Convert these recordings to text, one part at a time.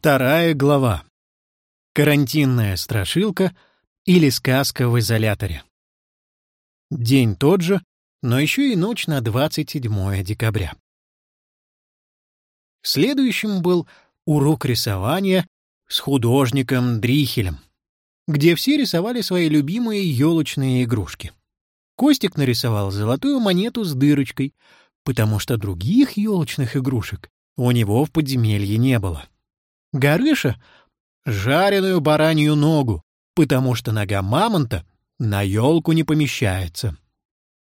Вторая глава. Карантинная страшилка или сказка в изоляторе. День тот же, но еще и ночь на 27 декабря. Следующим был урок рисования с художником Дрихелем, где все рисовали свои любимые елочные игрушки. Костик нарисовал золотую монету с дырочкой, потому что других елочных игрушек у него в подземелье не было. Горыша — жареную баранью ногу, потому что нога мамонта на елку не помещается.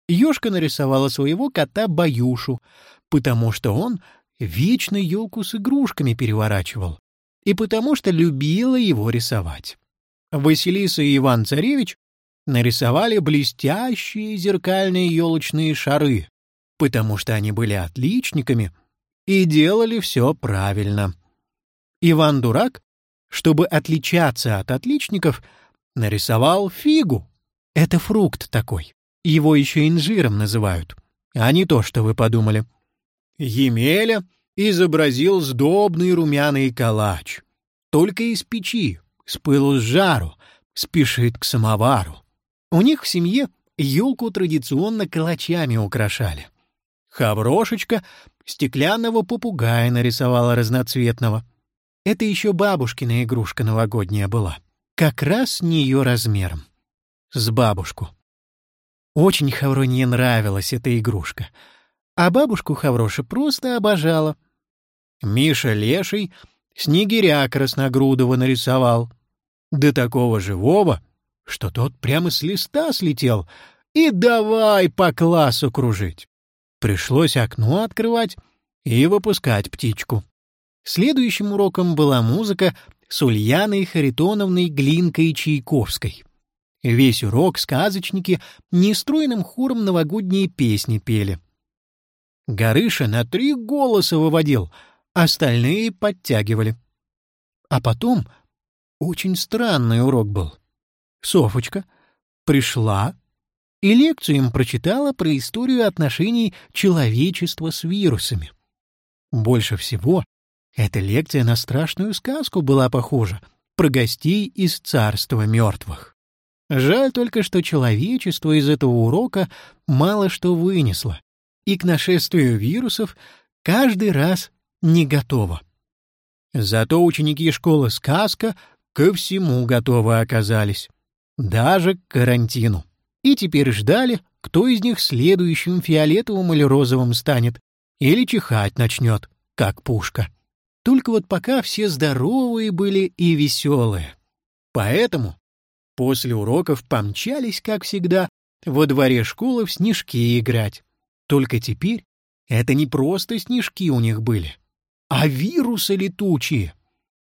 Ёшка нарисовала своего кота Баюшу, потому что он вечно елку с игрушками переворачивал, и потому что любила его рисовать. Василиса и Иван-Царевич нарисовали блестящие зеркальные елочные шары, потому что они были отличниками и делали все правильно. Иван Дурак, чтобы отличаться от отличников, нарисовал фигу. Это фрукт такой. Его еще инжиром называют, а не то, что вы подумали. Емеля изобразил сдобный румяный калач. Только из печи, с пылу с жару, спешит к самовару. У них в семье елку традиционно калачами украшали. Хаврошечка стеклянного попугая нарисовала разноцветного — это еще бабушкина игрушка новогодняя была. Как раз не ее размером. С бабушку. Очень Хавроне нравилась эта игрушка. А бабушку Хавроша просто обожала. Миша Леший снегиря красногрудого нарисовал. До такого живого, что тот прямо с листа слетел и давай по классу кружить. Пришлось окно открывать и выпускать птичку. Следующим уроком была музыка с Ульяной Харитоновной Глинкой Чайковской. Весь урок сказочники нестройным хором новогодние песни пели. Горыша на три голоса выводил, остальные подтягивали. А потом очень странный урок был. Софочка пришла и лекцию им прочитала про историю отношений человечества с вирусами. Больше всего эта лекция на страшную сказку была похожа, про гостей из царства мертвых. Жаль только, что человечество из этого урока мало что вынесло, и к нашествию вирусов каждый раз не готово. Зато ученики школы «Сказка» ко всему готовы оказались, даже к карантину. И теперь ждали, кто из них следующим фиолетовым или розовым станет, или чихать начнет, как пушка. Только вот пока все здоровые были и веселые. Поэтому после уроков помчались, как всегда, во дворе школы в снежки играть. Только теперь это не просто снежки у них были, а вирусы летучие.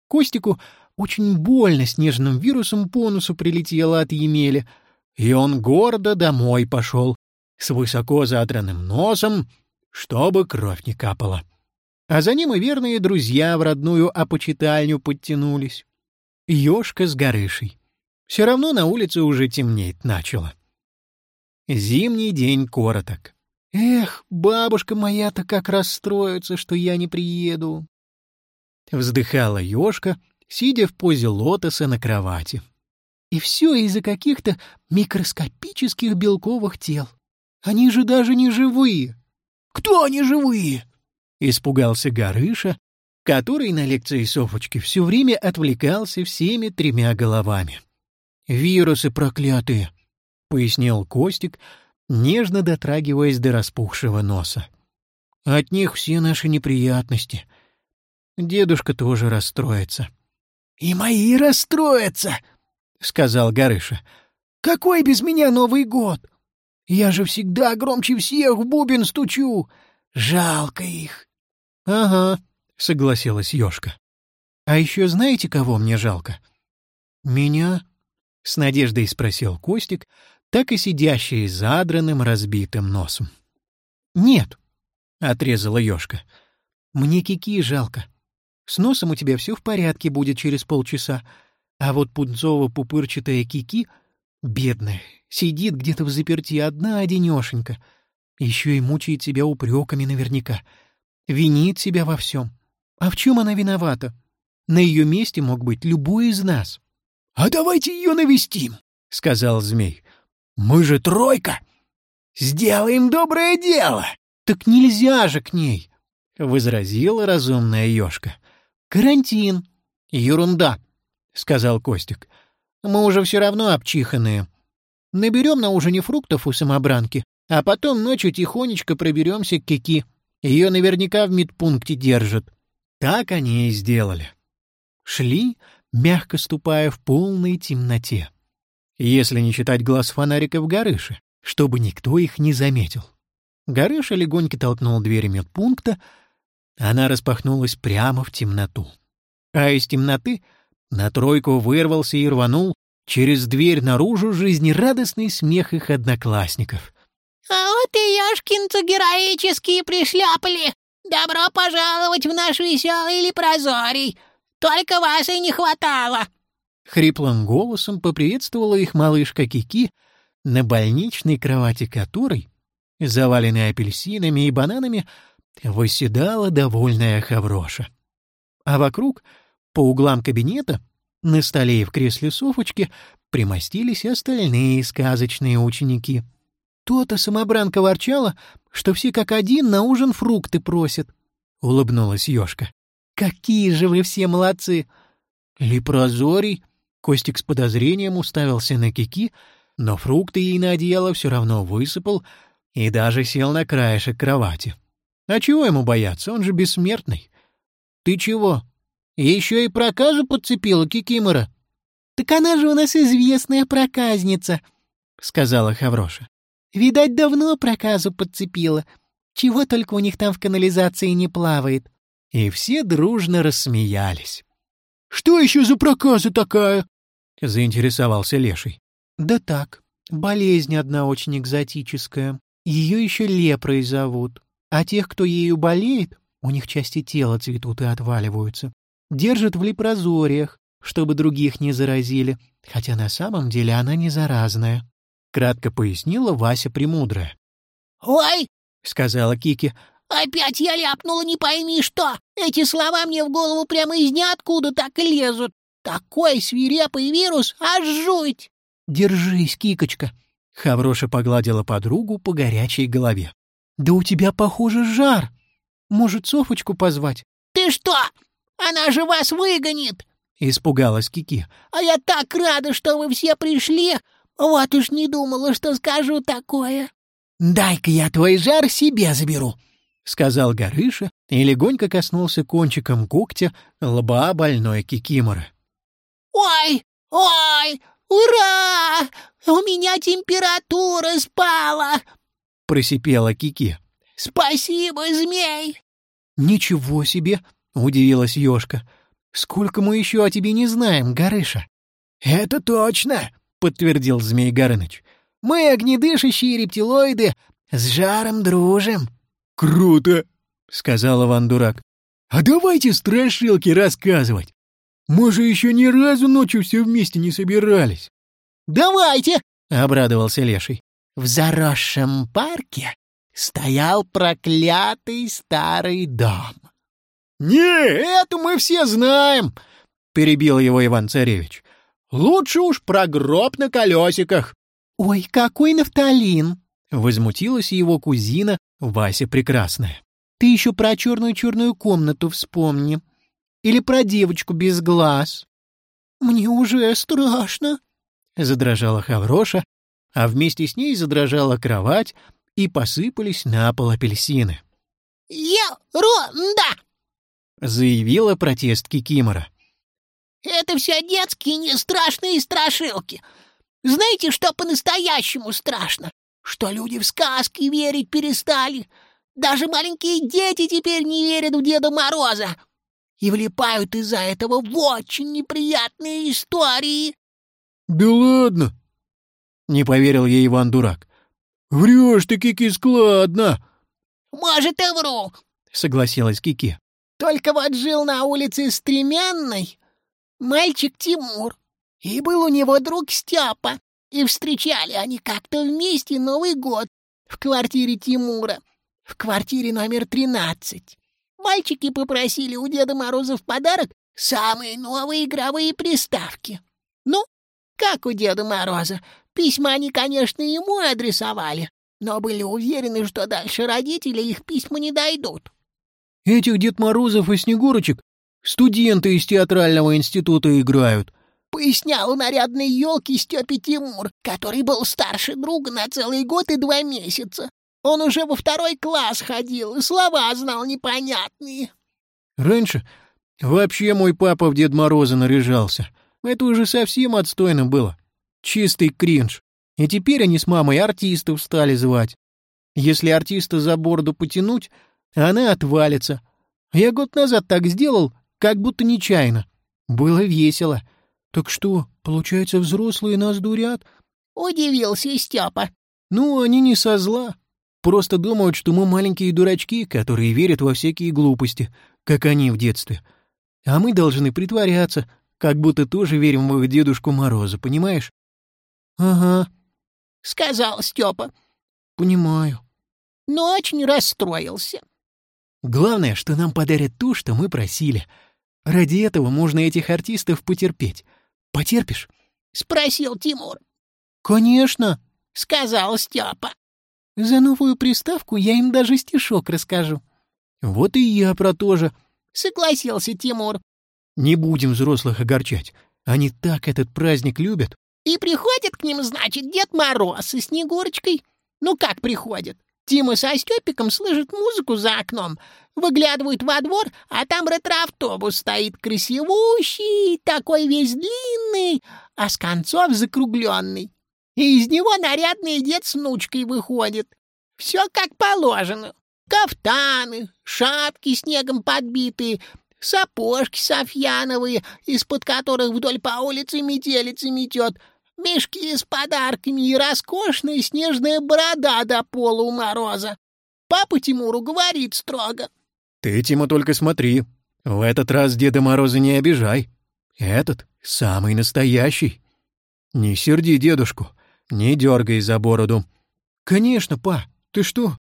Костику очень больно снежным вирусом по носу прилетело от Емеля, и он гордо домой пошел с высоко задранным носом, чтобы кровь не капала а за ним и верные друзья в родную опочитальню подтянулись. Ёшка с Горышей. Все равно на улице уже темнеть начало. Зимний день короток. Эх, бабушка моя-то как расстроится, что я не приеду. Вздыхала Ёшка, сидя в позе лотоса на кровати. И все из-за каких-то микроскопических белковых тел. Они же даже не живые. Кто они живые? — испугался Горыша, который на лекции Софочки все время отвлекался всеми тремя головами. «Вирусы проклятые!» — пояснил Костик, нежно дотрагиваясь до распухшего носа. «От них все наши неприятности. Дедушка тоже расстроится». «И мои расстроятся!» — сказал Горыша. «Какой без меня Новый год? Я же всегда громче всех в бубен стучу. Жалко их. «Ага», — согласилась Ёшка. «А еще знаете, кого мне жалко?» «Меня?» — с надеждой спросил Костик, так и сидящий задранным разбитым носом. «Нет», — отрезала Ёшка. «Мне Кики жалко. С носом у тебя все в порядке будет через полчаса, а вот пунцово-пупырчатая Кики, бедная, сидит где-то в заперти одна-одинешенька, еще и мучает себя упреками наверняка» винит себя во всем. А в чем она виновата? На ее месте мог быть любой из нас. — А давайте ее навестим, — сказал змей. — Мы же тройка. Сделаем доброе дело. — Так нельзя же к ней, — возразила разумная ешка. — Карантин. — Ерунда, — сказал Костик. — Мы уже все равно обчиханные. Наберем на ужине фруктов у самобранки, а потом ночью тихонечко проберемся к Кики. Ее наверняка в медпункте держат. Так они и сделали. Шли, мягко ступая в полной темноте. Если не считать глаз фонариков Горыши, чтобы никто их не заметил. Горыша легонько толкнул дверь медпункта, она распахнулась прямо в темноту. А из темноты на тройку вырвался и рванул через дверь наружу жизнерадостный смех их одноклассников. «А вот и Яшкинцы героические пришляпали! Добро пожаловать в наш веселый лепрозорий! Только вас и не хватало!» Хриплым голосом поприветствовала их малышка Кики, на больничной кровати которой, заваленной апельсинами и бананами, восседала довольная Хавроша. А вокруг, по углам кабинета, на столе и в кресле Софочки, примостились остальные сказочные ученики — то-то самобранка ворчала, что все как один на ужин фрукты просят. Улыбнулась ёшка. Какие же вы все молодцы! Лепрозорий! Костик с подозрением уставился на Кики, но фрукты ей на одеяло все равно высыпал и даже сел на краешек кровати. А чего ему бояться, он же бессмертный. Ты чего? Еще и проказу подцепила Кикимора. Так она же у нас известная проказница, сказала Хавроша. Видать, давно проказу подцепила. Чего только у них там в канализации не плавает. И все дружно рассмеялись. — Что еще за проказа такая? — заинтересовался Леший. — Да так, болезнь одна очень экзотическая. Ее еще лепрой зовут. А тех, кто ею болеет, у них части тела цветут и отваливаются. Держат в лепрозориях, чтобы других не заразили, хотя на самом деле она не заразная. — кратко пояснила Вася Премудрая. «Ой!» — сказала Кики. «Опять я ляпнула не пойми что! Эти слова мне в голову прямо из ниоткуда так и лезут! Такой свирепый вирус, аж жуть!» «Держись, Кикочка!» — Хавроша погладила подругу по горячей голове. «Да у тебя, похоже, жар! Может, Софочку позвать?» «Ты что? Она же вас выгонит!» — испугалась Кики. «А я так рада, что вы все пришли! Вот уж не думала, что скажу такое. «Дай-ка я твой жар себе заберу», — сказал Горыша и легонько коснулся кончиком когтя лба больной Кикимора. «Ой, ой, ура! У меня температура спала!» — просипела Кики. «Спасибо, змей!» «Ничего себе!» — удивилась Ёшка. «Сколько мы еще о тебе не знаем, Горыша?» «Это точно!» — подтвердил Змей Горыныч. «Мы, огнедышащие рептилоиды, с жаром дружим». «Круто!» — сказал Иван Дурак. «А давайте страшилки рассказывать. Мы же еще ни разу ночью все вместе не собирались». «Давайте!» — обрадовался Леший. «В заросшем парке стоял проклятый старый дом». «Не, это мы все знаем!» — перебил его Иван-Царевич. Лучше уж про гроб на колесиках. — Ой, какой нафталин! — возмутилась его кузина Вася Прекрасная. — Ты еще про черную-черную комнату вспомни. Или про девочку без глаз. — Мне уже страшно, — задрожала Хавроша, а вместе с ней задрожала кровать, и посыпались на пол апельсины. «Ерунда!» — заявила протест Кикимора. Это все детские не страшные страшилки. Знаете, что по-настоящему страшно? Что люди в сказки верить перестали. Даже маленькие дети теперь не верят в Деда Мороза. И влипают из-за этого в очень неприятные истории. — Да ладно! — не поверил ей Иван Дурак. — Врешь ты, Кики, складно. — Может, и вру, — согласилась Кики. — Только вот жил на улице Стремянной мальчик Тимур, и был у него друг Степа, и встречали они как-то вместе Новый год в квартире Тимура, в квартире номер тринадцать. Мальчики попросили у Деда Мороза в подарок самые новые игровые приставки. Ну, как у Деда Мороза, письма они, конечно, ему адресовали, но были уверены, что дальше родители их письма не дойдут. Этих Дед Морозов и Снегурочек студенты из театрального института играют, — пояснял нарядной елки Степе Тимур, который был старше друга на целый год и два месяца. Он уже во второй класс ходил и слова знал непонятные. Раньше вообще мой папа в Дед Мороза наряжался. Это уже совсем отстойно было. Чистый кринж. И теперь они с мамой артистов стали звать. Если артиста за бороду потянуть, она отвалится. Я год назад так сделал, как будто нечаянно. Было весело. Так что, получается, взрослые нас дурят? Удивился Степа. Ну, они не со зла. Просто думают, что мы маленькие дурачки, которые верят во всякие глупости, как они в детстве. А мы должны притворяться, как будто тоже верим в их Дедушку Мороза, понимаешь? — Ага, — сказал Степа. — Понимаю. Но очень расстроился. Главное, что нам подарят то, что мы просили. Ради этого можно этих артистов потерпеть. Потерпишь? — спросил Тимур. — Конечно, — сказал Степа. — За новую приставку я им даже стишок расскажу. — Вот и я про то же, — согласился Тимур. — Не будем взрослых огорчать. Они так этот праздник любят. И приходит к ним, значит, Дед Мороз и Снегурочкой. Ну как приходит? Тима со Степиком слышат музыку за окном, выглядывают во двор, а там ретроавтобус стоит красивущий, такой весь длинный, а с концов закругленный. И из него нарядный дед с внучкой выходит. Все как положено. Кафтаны, шапки снегом подбитые, сапожки софьяновые, из-под которых вдоль по улице метелица метет — мешки с подарками и роскошная снежная борода до пола у мороза. Папа Тимуру говорит строго. — Ты, Тима, только смотри. В этот раз Деда Мороза не обижай. Этот самый настоящий. Не серди дедушку, не дергай за бороду. — Конечно, па, ты что?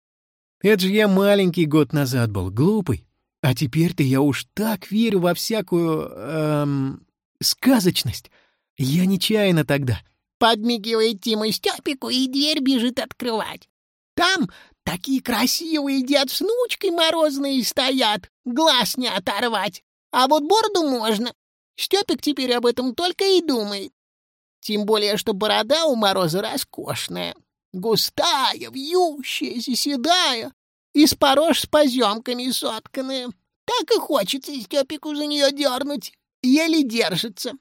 Это же я маленький год назад был, глупый. А теперь-то я уж так верю во всякую... Эм, сказочность. Я нечаянно тогда. Подмигивает Тима Степику, и дверь бежит открывать. Там такие красивые дед с внучкой морозные стоят, глаз не оторвать. А вот бороду можно. Степик теперь об этом только и думает. Тем более, что борода у Мороза роскошная. Густая, вьющаяся, седая, и с порож с поземками сотканная. Так и хочется Степику за нее дернуть. Еле держится.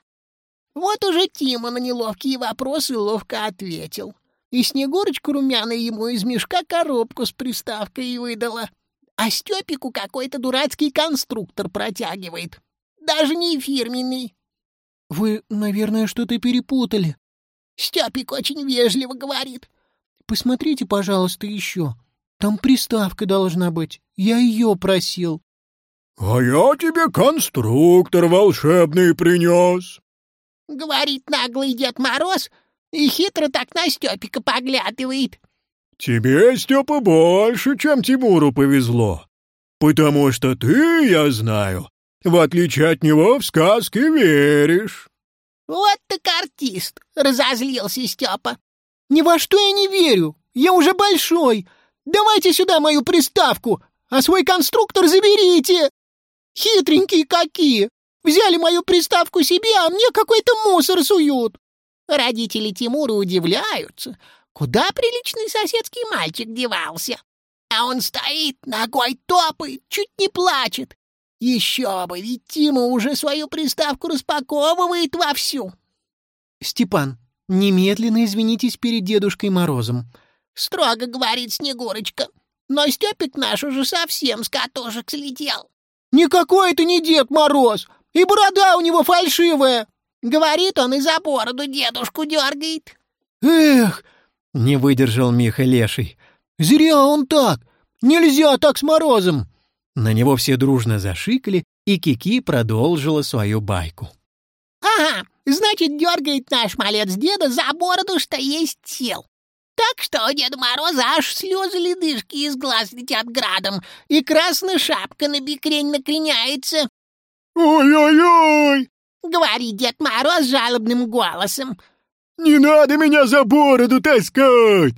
Вот уже Тима на неловкие вопросы ловко ответил. И Снегурочка румяная ему из мешка коробку с приставкой выдала. А Степику какой-то дурацкий конструктор протягивает. Даже не фирменный. — Вы, наверное, что-то перепутали. Степик очень вежливо говорит. — Посмотрите, пожалуйста, еще. Там приставка должна быть. Я ее просил. — А я тебе конструктор волшебный принес, — говорит наглый Дед Мороз и хитро так на Степика поглядывает. — Тебе, Степа, больше, чем Тимуру повезло, потому что ты, я знаю, в отличие от него в сказки веришь. — Вот так артист! — разозлился Степа. — Ни во что я не верю! Я уже большой! Давайте сюда мою приставку, а свой конструктор заберите! Хитренькие какие! Взяли мою приставку себе, а мне какой-то мусор суют. Родители Тимура удивляются, куда приличный соседский мальчик девался. А он стоит, ногой топает, чуть не плачет. Еще бы, ведь Тима уже свою приставку распаковывает вовсю. Степан, немедленно извинитесь перед Дедушкой Морозом. Строго говорит Снегурочка. Но Степик наш уже совсем с катушек слетел. Никакой это не Дед Мороз! И борода у него фальшивая!» Говорит он и за бороду дедушку дергает. «Эх!» — не выдержал Миха Леший. «Зря он так! Нельзя так с Морозом!» На него все дружно зашикали, и Кики продолжила свою байку. «Ага, значит, дергает наш малец деда за бороду, что есть сил. так, что у Деда Мороза аж слезы ледышки из глаз летят градом, и красная шапка на бикрень накреняется. «Ой-ой-ой!» — говорит Дед Мороз жалобным голосом. «Не надо меня за бороду таскать!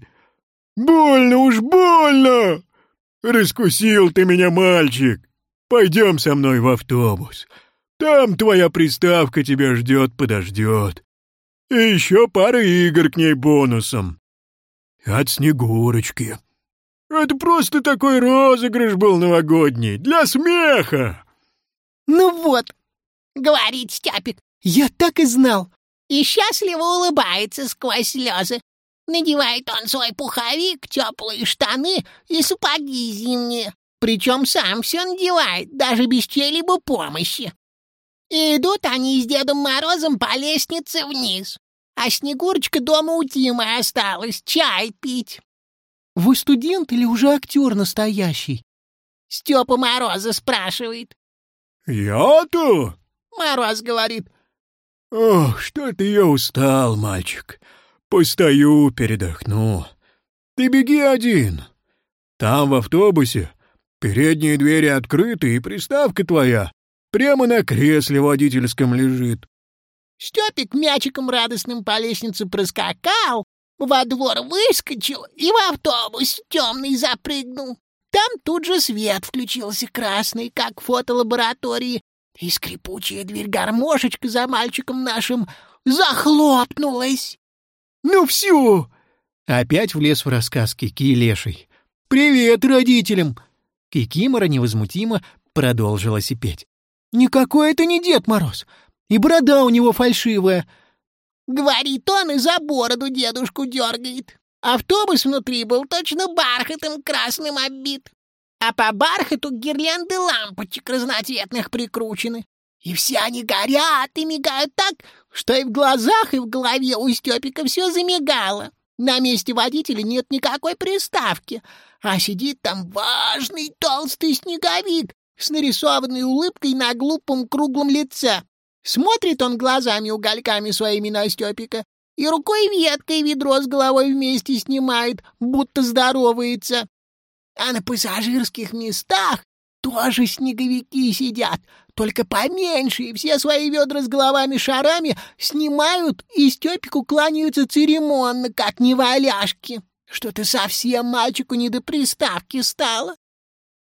Больно уж, больно! Раскусил ты меня, мальчик! Пойдем со мной в автобус. Там твоя приставка тебя ждет-подождет. И еще пара игр к ней бонусом. От Снегурочки. Это просто такой розыгрыш был новогодний, для смеха. «Ну вот», — говорит Стяпик, — «я так и знал». И счастливо улыбается сквозь слезы. Надевает он свой пуховик, теплые штаны и сапоги зимние. Причем сам все надевает, даже без чьей-либо помощи. И идут они с Дедом Морозом по лестнице вниз. А Снегурочка дома у Тимы осталась, чай пить. — Вы студент или уже актер настоящий? — Степа Мороза спрашивает. — Я-то? — Мороз говорит. — Ох, что-то я устал, мальчик. Постою, передохну. Ты беги один. Там в автобусе передние двери открыты, и приставка твоя прямо на кресле водительском лежит. Степик мячиком радостным по лестнице проскакал, во двор выскочил и в автобус темный запрыгнул. Там тут же свет включился красный, как в фотолаборатории, и скрипучая дверь гармошечка за мальчиком нашим захлопнулась. «Ну все!» Опять влез в рассказ Кики Леший. «Привет родителям!» Кикимора невозмутимо продолжила сипеть. «Никакой это не Дед Мороз! И борода у него фальшивая. Говорит он и за бороду дедушку дергает. Автобус внутри был точно бархатом красным оббит. А по бархату гирлянды лампочек разноцветных прикручены. И все они горят и мигают так, что и в глазах, и в голове у Степика все замигало. На месте водителя нет никакой приставки, а сидит там важный толстый снеговик с нарисованной улыбкой на глупом круглом лице. Смотрит он глазами-угольками своими на Степика и рукой веткой ведро с головой вместе снимает, будто здоровается. А на пассажирских местах тоже снеговики сидят, только поменьше, и все свои ведра с головами-шарами снимают и Степику кланяются церемонно, как неваляшки. Что-то совсем мальчику не до приставки стало.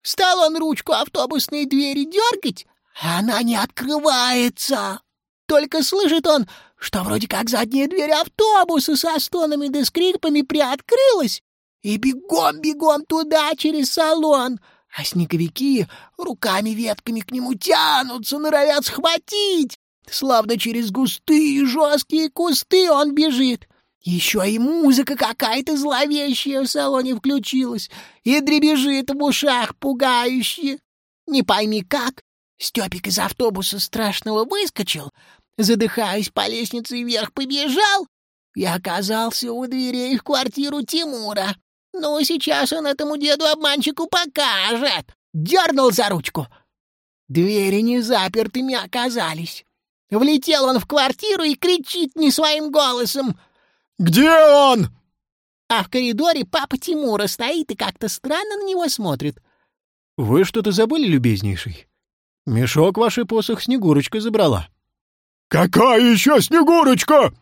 Стал он ручку автобусной двери дергать, а она не открывается. Только слышит он, что вроде как задняя дверь автобуса со стонами да скрипами приоткрылась, и бегом-бегом туда через салон, а снеговики руками-ветками к нему тянутся, норовят схватить. Славно через густые жесткие кусты он бежит. Еще и музыка какая-то зловещая в салоне включилась, и дребежит в ушах пугающе. Не пойми как, Степик из автобуса страшного выскочил, задыхаясь по лестнице вверх побежал и оказался у дверей в квартиру Тимура. Ну, сейчас он этому деду-обманщику покажет. Дернул за ручку. Двери не запертыми оказались. Влетел он в квартиру и кричит не своим голосом. «Где он?» А в коридоре папа Тимура стоит и как-то странно на него смотрит. «Вы что-то забыли, любезнейший?» Мешок вашей посох Снегурочка забрала. «Какая еще Снегурочка?»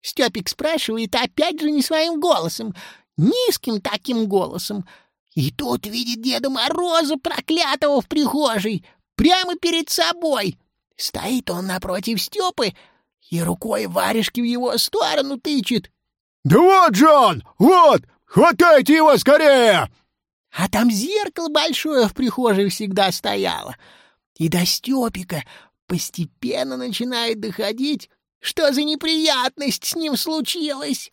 Степик спрашивает опять же не своим голосом, низким таким голосом. И тут видит Деда Мороза, проклятого в прихожей, прямо перед собой. Стоит он напротив Степы и рукой варежки в его сторону тычет. «Да вот же он! Вот! Хватайте его скорее!» А там зеркало большое в прихожей всегда стояло — и до Степика постепенно начинает доходить, что за неприятность с ним случилась.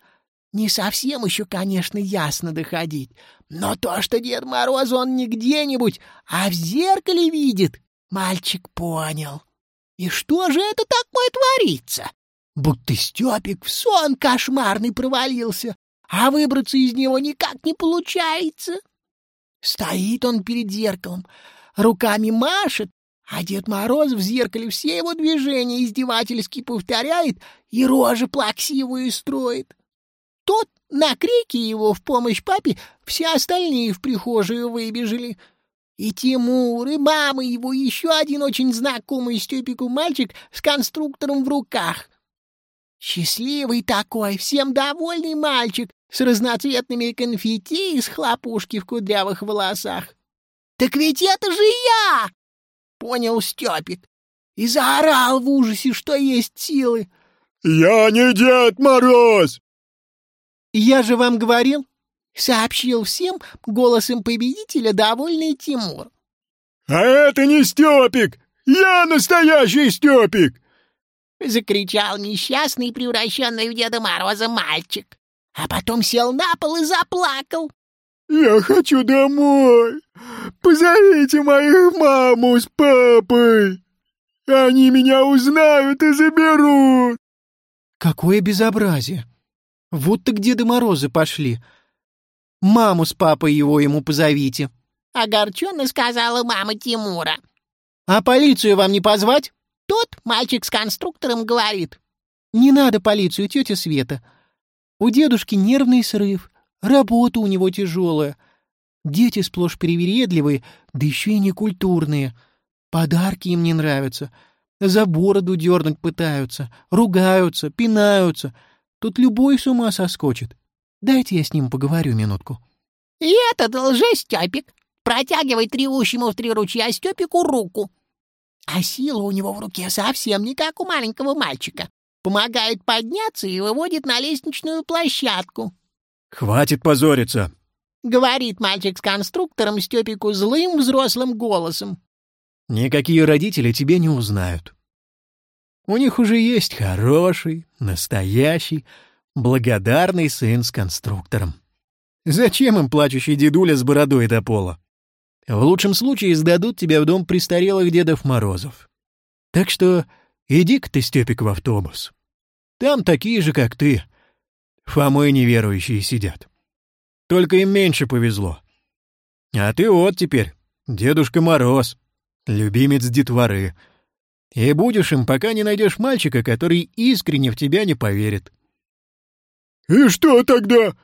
Не совсем еще, конечно, ясно доходить, но то, что Дед Мороз он не где-нибудь, а в зеркале видит, мальчик понял. И что же это такое творится? Будто Степик в сон кошмарный провалился, а выбраться из него никак не получается. Стоит он перед зеркалом, руками машет, а Дед Мороз в зеркале все его движения издевательски повторяет и рожи плаксивую строит. тот, на крики его в помощь папе, все остальные в прихожую выбежали. И Тимур, и мама его, еще один очень знакомый Степику мальчик с конструктором в руках. Счастливый такой, всем довольный мальчик, с разноцветными конфетти и с хлопушки в кудрявых волосах. «Так ведь это же я!» — понял Степик. И заорал в ужасе, что есть силы. «Я не Дед Мороз!» «Я же вам говорил, сообщил всем голосом победителя довольный Тимур. «А это не Степик! Я настоящий Степик!» Закричал несчастный, превращенный в Деда Мороза мальчик, а потом сел на пол и заплакал. «Я хочу домой! Позовите моих маму с папой! Они меня узнают и заберут!» «Какое безобразие! Вот так Деда Морозы пошли!» Маму с папой его ему позовите. — огорченно сказала мама Тимура. — А полицию вам не позвать? Тот мальчик с конструктором говорит. — Не надо полицию, тетя Света. У дедушки нервный срыв, работа у него тяжелая. Дети сплошь привередливые, да еще и некультурные. Подарки им не нравятся. За бороду дернуть пытаются, ругаются, пинаются. Тут любой с ума соскочит. Дайте я с ним поговорю минутку. И этот лжестепик протягивает ревущему в три ручья Степику руку. А сила у него в руке совсем не как у маленького мальчика. Помогает подняться и выводит на лестничную площадку. — Хватит позориться! — говорит мальчик с конструктором Степику злым взрослым голосом. — Никакие родители тебя не узнают. У них уже есть хороший, настоящий, благодарный сын с конструктором. Зачем им плачущий дедуля с бородой до пола? В лучшем случае сдадут тебя в дом престарелых Дедов Морозов. Так что иди-ка ты, Степик, в автобус. Там такие же, как ты, Фомы неверующие сидят. Только им меньше повезло. А ты вот теперь, Дедушка Мороз, любимец детворы. И будешь им, пока не найдешь мальчика, который искренне в тебя не поверит. «И что тогда?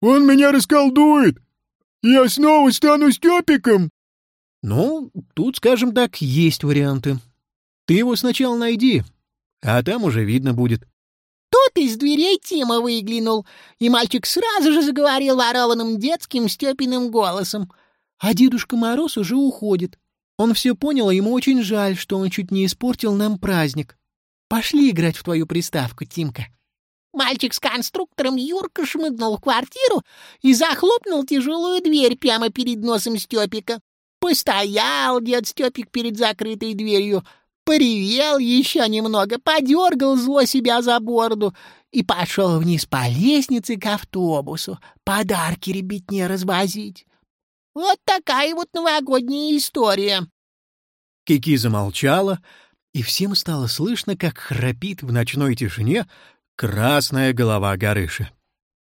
Он меня расколдует! Я снова стану Степиком!» «Ну, тут, скажем так, есть варианты. Ты его сначала найди, а там уже видно будет». Тут из дверей Тима выглянул, и мальчик сразу же заговорил ворованным детским Степиным голосом. А Дедушка Мороз уже уходит. Он все понял, и ему очень жаль, что он чуть не испортил нам праздник. Пошли играть в твою приставку, Тимка. Мальчик с конструктором Юрка шмыгнул в квартиру и захлопнул тяжелую дверь прямо перед носом Степика. Постоял дед Степик перед закрытой дверью, поревел еще немного, подергал зло себя за бороду и пошел вниз по лестнице к автобусу подарки ребятне развозить. Вот такая вот новогодняя история. Кики замолчала, и всем стало слышно, как храпит в ночной тишине Красная голова Горыши.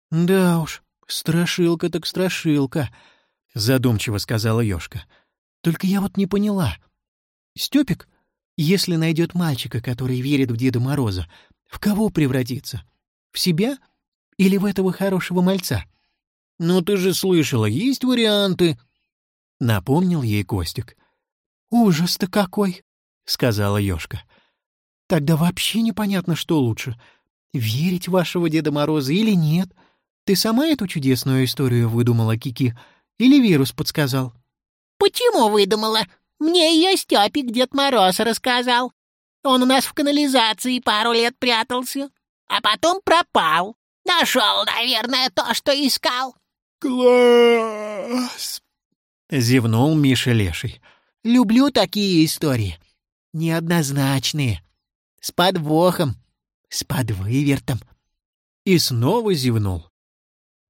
«Да уж, страшилка так страшилка», — задумчиво сказала Ёшка. «Только я вот не поняла. Стёпик, если найдет мальчика, который верит в Деда Мороза, в кого превратится? В себя или в этого хорошего мальца?» «Ну ты же слышала, есть варианты», — напомнил ей Костик. «Ужас-то какой!» — сказала Ёшка. «Тогда вообще непонятно, что лучше — верить вашего Деда Мороза или нет? Ты сама эту чудесную историю выдумала, Кики, или вирус подсказал? Почему выдумала? Мне ее Степик Дед Мороз рассказал. Он у нас в канализации пару лет прятался, а потом пропал. Нашел, наверное, то, что искал. Класс! Зевнул Миша Леший. Люблю такие истории. Неоднозначные. С подвохом с подвывертом. И снова зевнул.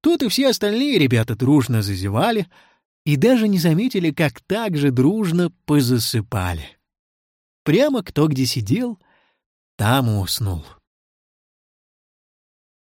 Тут и все остальные ребята дружно зазевали и даже не заметили, как так же дружно позасыпали. Прямо кто где сидел, там уснул.